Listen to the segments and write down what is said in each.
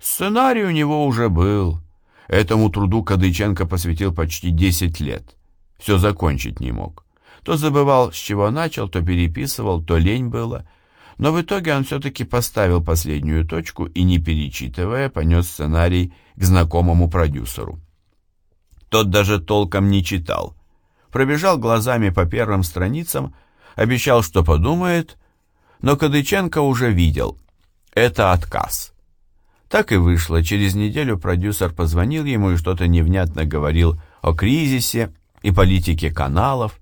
Сценарий у него уже был. Этому труду Кадыченко посвятил почти 10 лет. Все закончить не мог. То забывал, с чего начал, то переписывал, то лень было. Но в итоге он все-таки поставил последнюю точку и, не перечитывая, понес сценарий к знакомому продюсеру. Тот даже толком не читал. Пробежал глазами по первым страницам, обещал, что подумает, но Кадыченко уже видел. Это отказ. Так и вышло. Через неделю продюсер позвонил ему и что-то невнятно говорил о кризисе и политике каналов.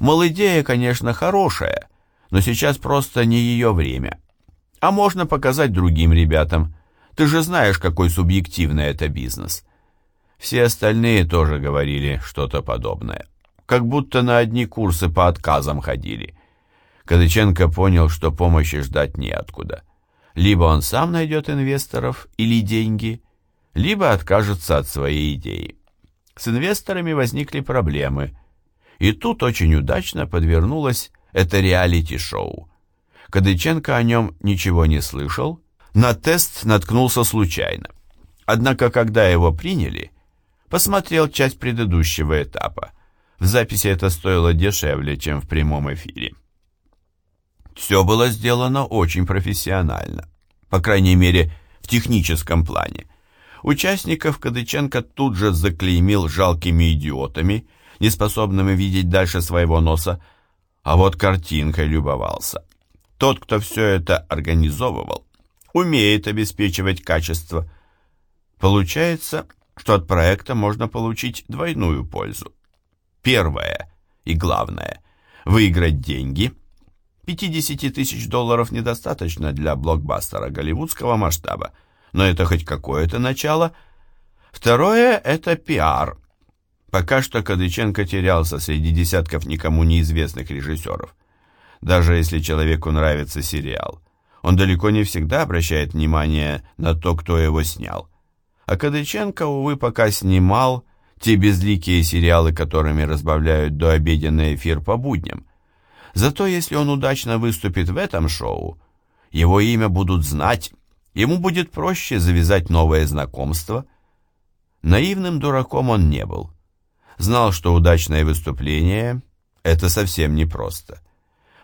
Мол, идея, конечно, хорошая, но сейчас просто не ее время. А можно показать другим ребятам. Ты же знаешь, какой субъективный это бизнес. Все остальные тоже говорили что-то подобное. Как будто на одни курсы по отказам ходили. Кадыченко понял, что помощи ждать неоткуда. Либо он сам найдет инвесторов или деньги, либо откажется от своей идеи. С инвесторами возникли проблемы, и тут очень удачно подвернулось это реалити-шоу. Кадыченко о нем ничего не слышал, на тест наткнулся случайно. Однако, когда его приняли, посмотрел часть предыдущего этапа. В записи это стоило дешевле, чем в прямом эфире. Все было сделано очень профессионально, по крайней мере, в техническом плане. Участников Кадыченко тут же заклеймил жалкими идиотами, неспособными видеть дальше своего носа, а вот картинкой любовался. Тот, кто все это организовывал, умеет обеспечивать качество. Получается, что от проекта можно получить двойную пользу. Первое и главное – выиграть деньги – 50 тысяч долларов недостаточно для блокбастера голливудского масштаба, но это хоть какое-то начало. Второе – это пиар. Пока что Кадыченко терялся среди десятков никому неизвестных режиссеров. Даже если человеку нравится сериал, он далеко не всегда обращает внимание на то, кто его снял. А Кадыченко, увы, пока снимал те безликие сериалы, которыми разбавляют дообеденный эфир по будням – Зато если он удачно выступит в этом шоу, его имя будут знать, ему будет проще завязать новое знакомство. Наивным дураком он не был. Знал, что удачное выступление – это совсем непросто.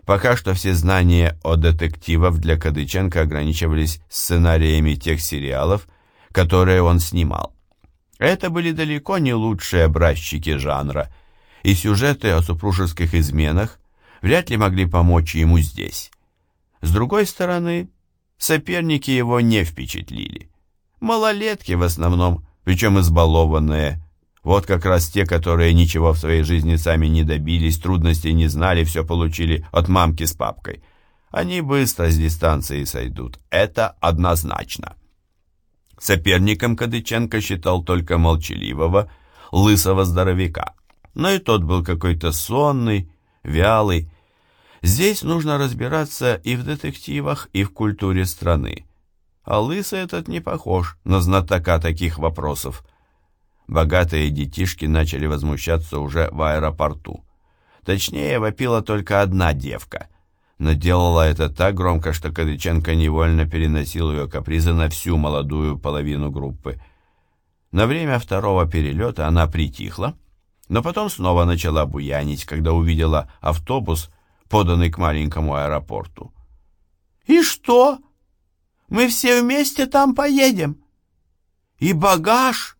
Пока что все знания о детективах для Кадыченко ограничивались сценариями тех сериалов, которые он снимал. Это были далеко не лучшие образчики жанра, и сюжеты о супружеских изменах вряд ли могли помочь ему здесь. С другой стороны, соперники его не впечатлили. Малолетки в основном, причем избалованные. Вот как раз те, которые ничего в своей жизни сами не добились, трудностей не знали, все получили от мамки с папкой. Они быстро с дистанции сойдут. Это однозначно. Соперником Кадыченко считал только молчаливого, лысого здоровяка. Но и тот был какой-то сонный, вялый. Здесь нужно разбираться и в детективах, и в культуре страны. А лысый этот не похож на знатока таких вопросов. Богатые детишки начали возмущаться уже в аэропорту. Точнее, вопила только одна девка. Но делала это так громко, что Кадыченко невольно переносил ее капризы на всю молодую половину группы. На время второго перелета она притихла, но потом снова начала буянить, когда увидела автобус, поданный к маленькому аэропорту. «И что? Мы все вместе там поедем? И багаж?»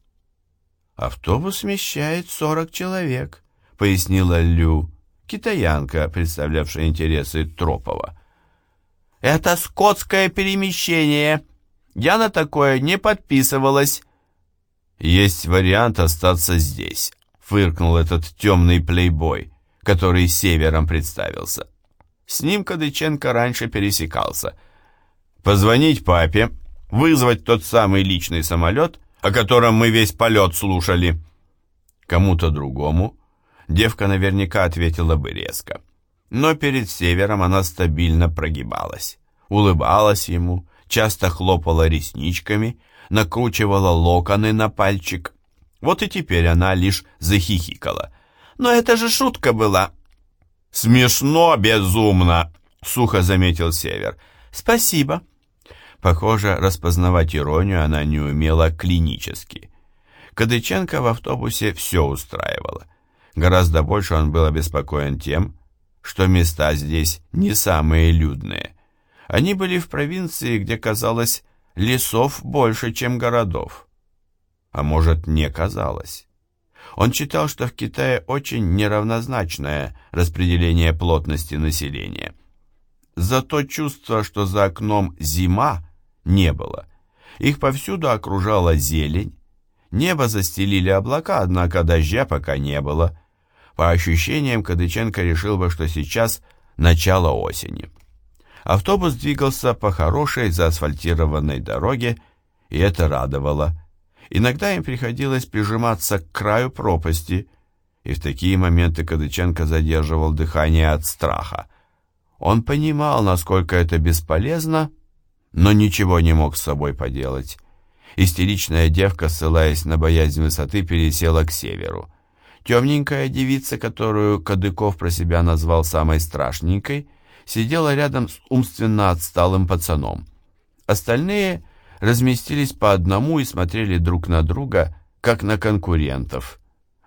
«Автобус вмещает сорок человек», — пояснила Лю, китаянка, представлявшая интересы Тропова. «Это скотское перемещение. Я на такое не подписывалась». «Есть вариант остаться здесь», фыркнул этот темный плейбой, который севером представился. С ним Кадыченко раньше пересекался. Позвонить папе, вызвать тот самый личный самолет, о котором мы весь полет слушали. Кому-то другому девка наверняка ответила бы резко. Но перед севером она стабильно прогибалась, улыбалась ему, часто хлопала ресничками, накручивала локоны на пальчик, вот и теперь она лишь захихикала. «Но это же шутка была!» «Смешно, безумно!» — сухо заметил Север. «Спасибо!» Похоже, распознавать иронию она не умела клинически. Кадыченко в автобусе все устраивало. Гораздо больше он был обеспокоен тем, что места здесь не самые людные. Они были в провинции, где, казалось, лесов больше, чем городов. А может, не казалось. Он читал, что в Китае очень неравнозначное распределение плотности населения. Зато чувство, что за окном зима, не было. Их повсюду окружала зелень, небо застелили облака, однако дождя пока не было. По ощущениям, Кадыченко решил бы, что сейчас начало осени. Автобус двигался по хорошей заасфальтированной дороге, и это радовало. Иногда им приходилось прижиматься к краю пропасти, и в такие моменты Кадыченко задерживал дыхание от страха. Он понимал, насколько это бесполезно, но ничего не мог с собой поделать. Истеричная девка, ссылаясь на боязнь высоты, пересела к северу. Темненькая девица, которую Кадыков про себя назвал самой страшненькой, сидела рядом с умственно отсталым пацаном. Остальные разместились по одному и смотрели друг на друга, как на конкурентов,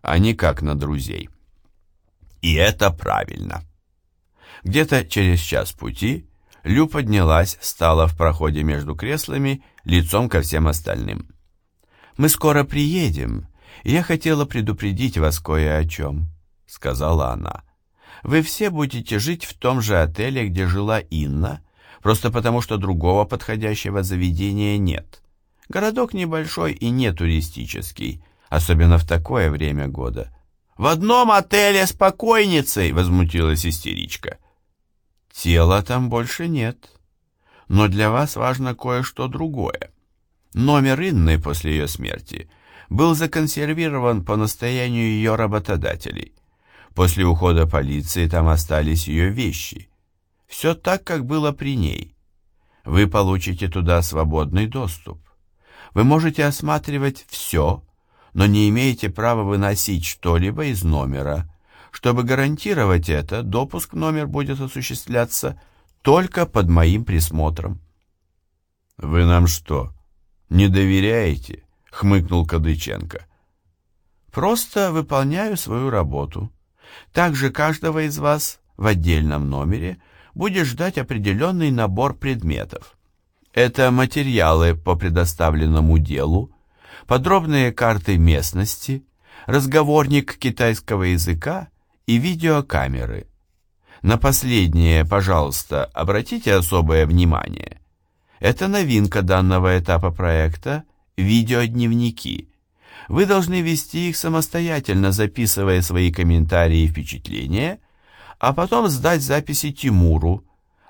а не как на друзей. И это правильно. Где-то через час пути Лю поднялась, стала в проходе между креслами, лицом ко всем остальным. «Мы скоро приедем, и я хотела предупредить вас кое о чем», — сказала она. «Вы все будете жить в том же отеле, где жила Инна, просто потому что другого подходящего заведения нет. Городок небольшой и не туристический, особенно в такое время года». «В одном отеле с покойницей!» — возмутилась истеричка. Тела там больше нет. Но для вас важно кое-что другое. Номер Инны после ее смерти был законсервирован по настоянию ее работодателей. После ухода полиции там остались ее вещи. Все так, как было при ней. Вы получите туда свободный доступ. Вы можете осматривать все, но не имеете права выносить что-либо из номера, чтобы гарантировать это, допуск в номер будет осуществляться только под моим присмотром. «Вы нам что, не доверяете?» — хмыкнул Кадыченко. «Просто выполняю свою работу. Также каждого из вас в отдельном номере будет ждать определенный набор предметов. Это материалы по предоставленному делу, подробные карты местности, разговорник китайского языка и видеокамеры. На последнее, пожалуйста, обратите особое внимание. Это новинка данного этапа проекта – видеодневники. Вы должны вести их самостоятельно, записывая свои комментарии и впечатления, а потом сдать записи Тимуру.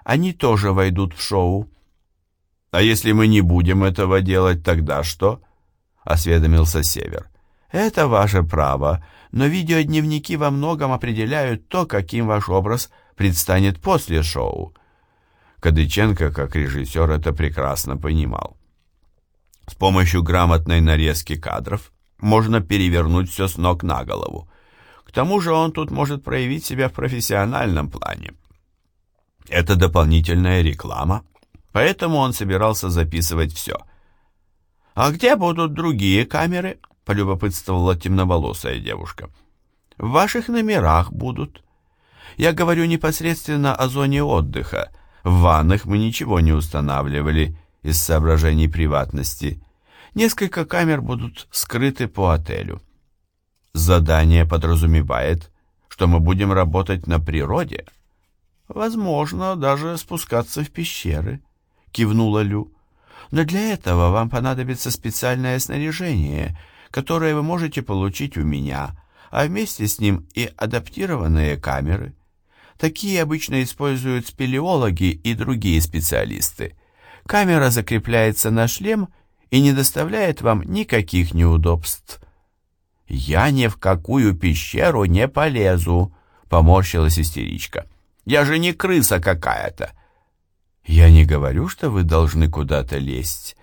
Они тоже войдут в шоу. «А если мы не будем этого делать, тогда что?» — осведомился Север. «Это ваше право, но видеодневники во многом определяют то, каким ваш образ предстанет после шоу. Кадыченко, как режиссер, это прекрасно понимал. С помощью грамотной нарезки кадров можно перевернуть все с ног на голову. Тому же он тут может проявить себя в профессиональном плане. Это дополнительная реклама, поэтому он собирался записывать все. «А где будут другие камеры?» — полюбопытствовала темноволосая девушка. «В ваших номерах будут. Я говорю непосредственно о зоне отдыха. В ваннах мы ничего не устанавливали из соображений приватности. Несколько камер будут скрыты по отелю. Задание подразумевает, что мы будем работать на природе. Возможно, даже спускаться в пещеры», — кивнула Лю. «Но для этого вам понадобится специальное снаряжение — которое вы можете получить у меня, а вместе с ним и адаптированные камеры. Такие обычно используют спелеологи и другие специалисты. Камера закрепляется на шлем и не доставляет вам никаких неудобств. «Я ни в какую пещеру не полезу», — поморщилась истеричка. «Я же не крыса какая-то». «Я не говорю, что вы должны куда-то лезть.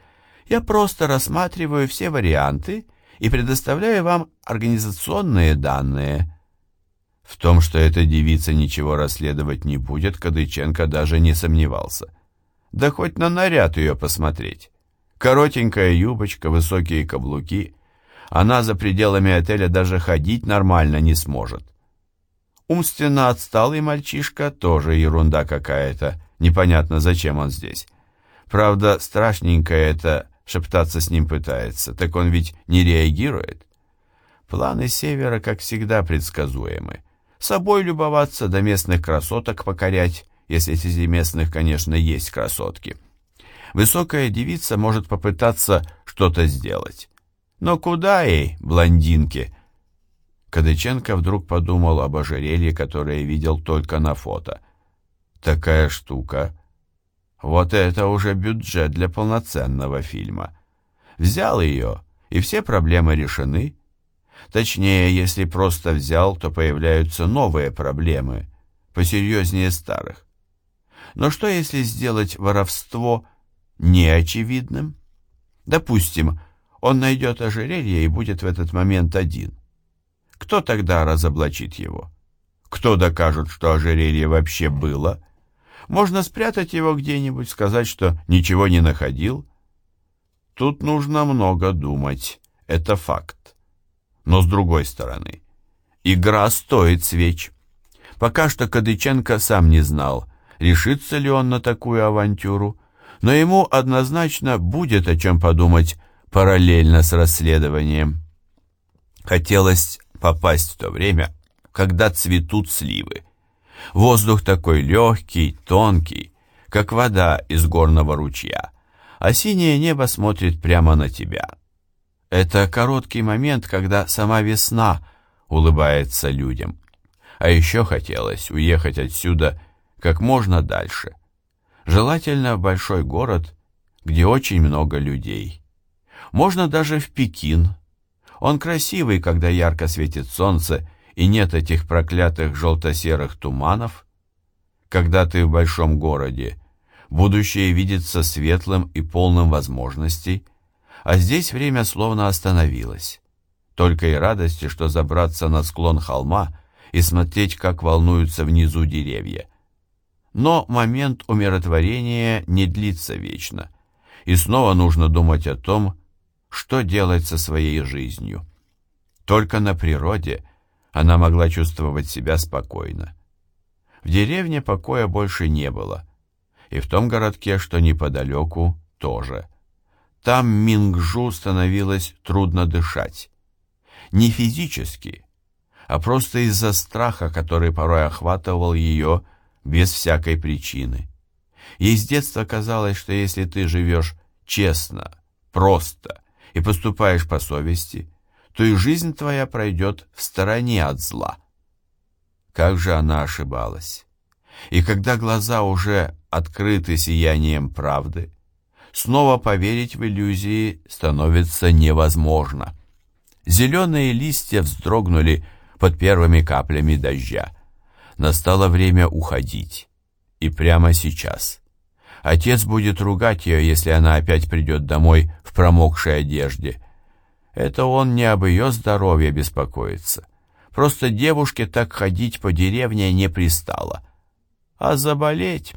Я просто рассматриваю все варианты и предоставляю вам организационные данные. В том, что эта девица ничего расследовать не будет, Кадыченко даже не сомневался. Да хоть на наряд ее посмотреть. Коротенькая юбочка, высокие каблуки. Она за пределами отеля даже ходить нормально не сможет. Умственно отсталый мальчишка тоже ерунда какая-то. Непонятно, зачем он здесь. Правда, страшненькое это шептаться с ним пытается, так он ведь не реагирует. Планы Севера, как всегда, предсказуемы. Собой любоваться, до местных красоток покорять, если среди местных, конечно, есть красотки. Высокая девица может попытаться что-то сделать. Но куда ей, блондинке? Кадыченко вдруг подумал об ожерелье, которое видел только на фото. Такая штука. Вот это уже бюджет для полноценного фильма. Взял ее, и все проблемы решены. Точнее, если просто взял, то появляются новые проблемы, посерьезнее старых. Но что если сделать воровство неочевидным? Допустим, он найдет ожерелье и будет в этот момент один. Кто тогда разоблачит его? Кто докажет, что ожерелье вообще было? Можно спрятать его где-нибудь, сказать, что ничего не находил. Тут нужно много думать, это факт. Но с другой стороны, игра стоит свеч. Пока что Кадыченко сам не знал, решится ли он на такую авантюру, но ему однозначно будет о чем подумать параллельно с расследованием. Хотелось попасть в то время, когда цветут сливы. Воздух такой легкий, тонкий, как вода из горного ручья, а синее небо смотрит прямо на тебя. Это короткий момент, когда сама весна улыбается людям. А еще хотелось уехать отсюда как можно дальше. Желательно в большой город, где очень много людей. Можно даже в Пекин. Он красивый, когда ярко светит солнце и нет этих проклятых желто-серых туманов. Когда ты в большом городе, будущее видится светлым и полным возможностей, а здесь время словно остановилось. Только и радости, что забраться на склон холма и смотреть, как волнуются внизу деревья. Но момент умиротворения не длится вечно, и снова нужно думать о том, что делать со своей жизнью. Только на природе она могла чувствовать себя спокойно. В деревне покоя больше не было, и в том городке, что неподалеку, тоже. Там Мингжу становилось трудно дышать. Не физически, а просто из-за страха, который порой охватывал ее без всякой причины. Ей с детства казалось, что если ты живешь честно, просто и поступаешь по совести, то и жизнь твоя пройдет в стороне от зла. Как же она ошибалась! И когда глаза уже открыты сиянием правды, снова поверить в иллюзии становится невозможно. Зеленые листья вздрогнули под первыми каплями дождя. Настало время уходить. И прямо сейчас. Отец будет ругать ее, если она опять придет домой в промокшей одежде. Это он не об ее здоровье беспокоится. Просто девушке так ходить по деревне не пристало. А заболеть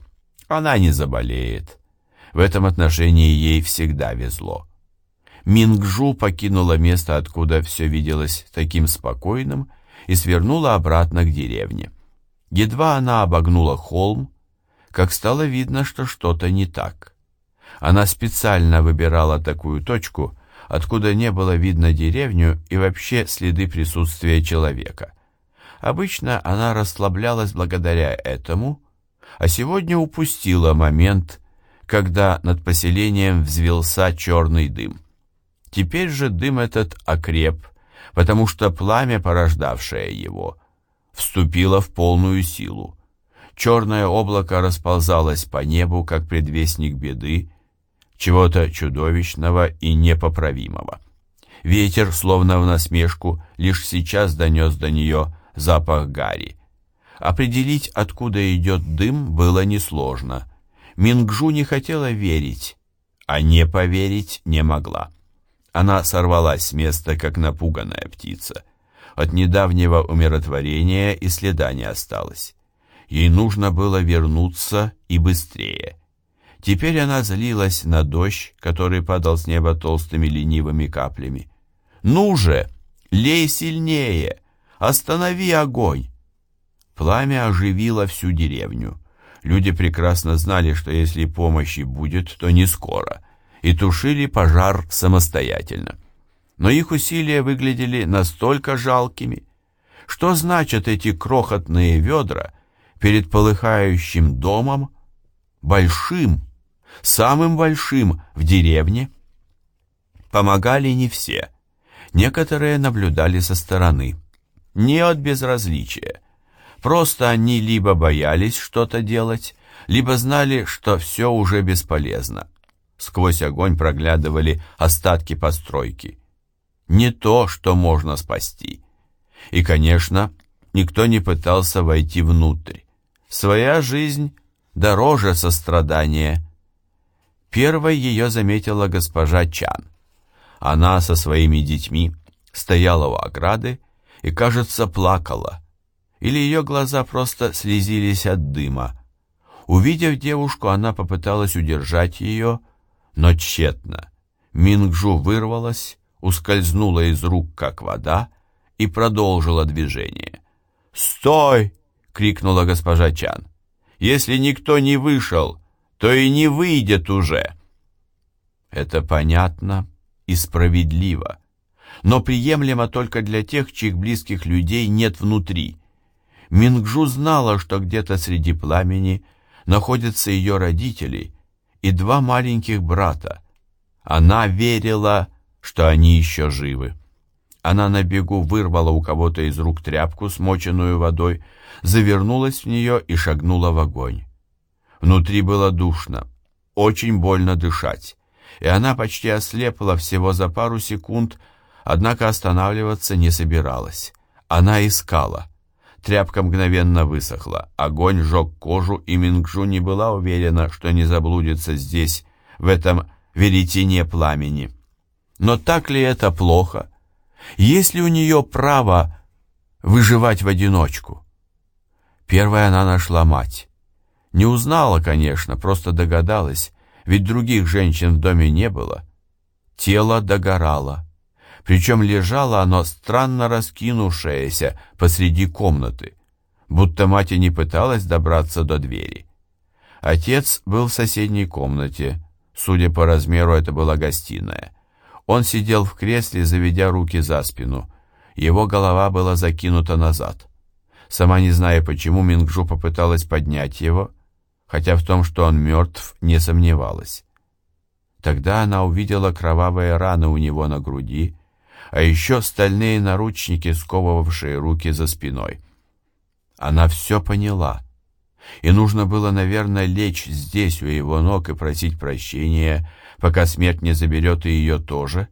она не заболеет. В этом отношении ей всегда везло. Мингжу покинула место, откуда все виделось таким спокойным, и свернула обратно к деревне. Едва она обогнула холм, как стало видно, что что-то не так. Она специально выбирала такую точку, откуда не было видно деревню и вообще следы присутствия человека. Обычно она расслаблялась благодаря этому, а сегодня упустила момент, когда над поселением взвелся черный дым. Теперь же дым этот окреп, потому что пламя, порождавшее его, вступило в полную силу. Черное облако расползалось по небу, как предвестник беды, чего-то чудовищного и непоправимого. Ветер, словно в насмешку, лишь сейчас донес до нее запах гари. Определить, откуда идет дым, было несложно. Мингжу не хотела верить, а не поверить не могла. Она сорвалась с места, как напуганная птица. От недавнего умиротворения и следа не осталось. Ей нужно было вернуться и быстрее. Теперь она злилась на дождь, который падал с неба толстыми ленивыми каплями. «Ну же, лей сильнее! Останови огонь!» Пламя оживило всю деревню. Люди прекрасно знали, что если помощи будет, то не скоро, и тушили пожар самостоятельно. Но их усилия выглядели настолько жалкими. Что значат эти крохотные ведра перед полыхающим домом, большим, самым большим в деревне? Помогали не все. Некоторые наблюдали со стороны. Не от безразличия, Просто они либо боялись что-то делать, либо знали, что все уже бесполезно. Сквозь огонь проглядывали остатки постройки. Не то, что можно спасти. И, конечно, никто не пытался войти внутрь. Своя жизнь дороже сострадания. Первой ее заметила госпожа Чан. Она со своими детьми стояла у ограды и, кажется, плакала или ее глаза просто слезились от дыма. Увидев девушку, она попыталась удержать ее, но тщетно. Мингжу вырвалась, ускользнула из рук, как вода, и продолжила движение. «Стой!» — крикнула госпожа Чан. «Если никто не вышел, то и не выйдет уже!» Это понятно и справедливо, но приемлемо только для тех, чьих близких людей нет внутри — Мингжу знала, что где-то среди пламени находятся ее родители и два маленьких брата. Она верила, что они еще живы. Она на бегу вырвала у кого-то из рук тряпку, смоченную водой, завернулась в нее и шагнула в огонь. Внутри было душно, очень больно дышать, и она почти ослепла всего за пару секунд, однако останавливаться не собиралась. Она искала — Тряпка мгновенно высохла. Огонь жег кожу, и Мингжу не была уверена, что не заблудится здесь, в этом веретене пламени. Но так ли это плохо? Есть ли у нее право выживать в одиночку? Первая она нашла мать. Не узнала, конечно, просто догадалась, ведь других женщин в доме не было. Тело догорало причем лежало оно странно раскинувшееся посреди комнаты, будто мать и не пыталась добраться до двери. Отец был в соседней комнате, судя по размеру, это была гостиная. Он сидел в кресле, заведя руки за спину. Его голова была закинута назад. Сама не зная почему, Мингжу попыталась поднять его, хотя в том, что он мертв, не сомневалась. Тогда она увидела кровавые раны у него на груди, а еще стальные наручники, сковывавшие руки за спиной. Она все поняла, и нужно было, наверное, лечь здесь у его ног и просить прощения, пока смерть не заберет и ее тоже.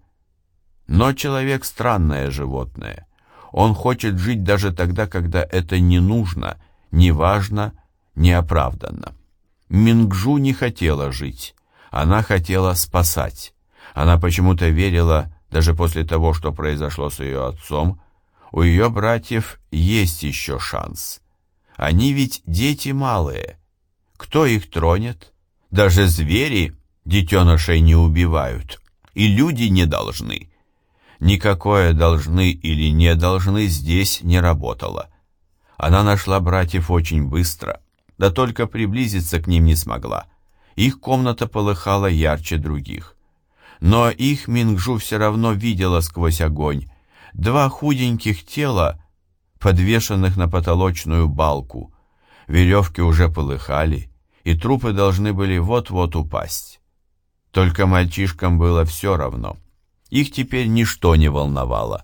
Но человек — странное животное. Он хочет жить даже тогда, когда это не нужно, не важно, не оправданно. Мингжу не хотела жить, она хотела спасать. Она почему-то верила, даже после того, что произошло с ее отцом, у ее братьев есть еще шанс. Они ведь дети малые. Кто их тронет? Даже звери детенышей не убивают. И люди не должны. Никакое «должны» или «не должны» здесь не работало. Она нашла братьев очень быстро, да только приблизиться к ним не смогла. Их комната полыхала ярче других. Но их Мингжу все равно видела сквозь огонь. Два худеньких тела, подвешенных на потолочную балку. Веревки уже полыхали, и трупы должны были вот-вот упасть. Только мальчишкам было все равно. Их теперь ничто не волновало.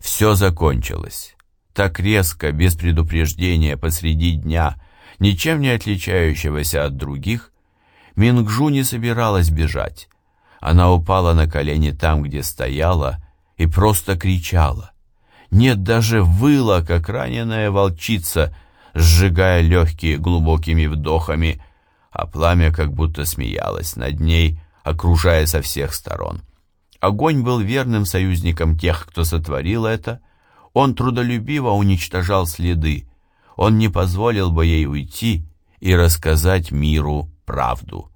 Все закончилось. Так резко, без предупреждения, посреди дня, ничем не отличающегося от других, Мингжу не собиралась бежать. Она упала на колени там, где стояла, и просто кричала. Нет, даже выла, как раненая волчица, сжигая легкие глубокими вдохами, а пламя как будто смеялось над ней, окружая со всех сторон. Огонь был верным союзником тех, кто сотворил это. Он трудолюбиво уничтожал следы. Он не позволил бы ей уйти и рассказать миру правду.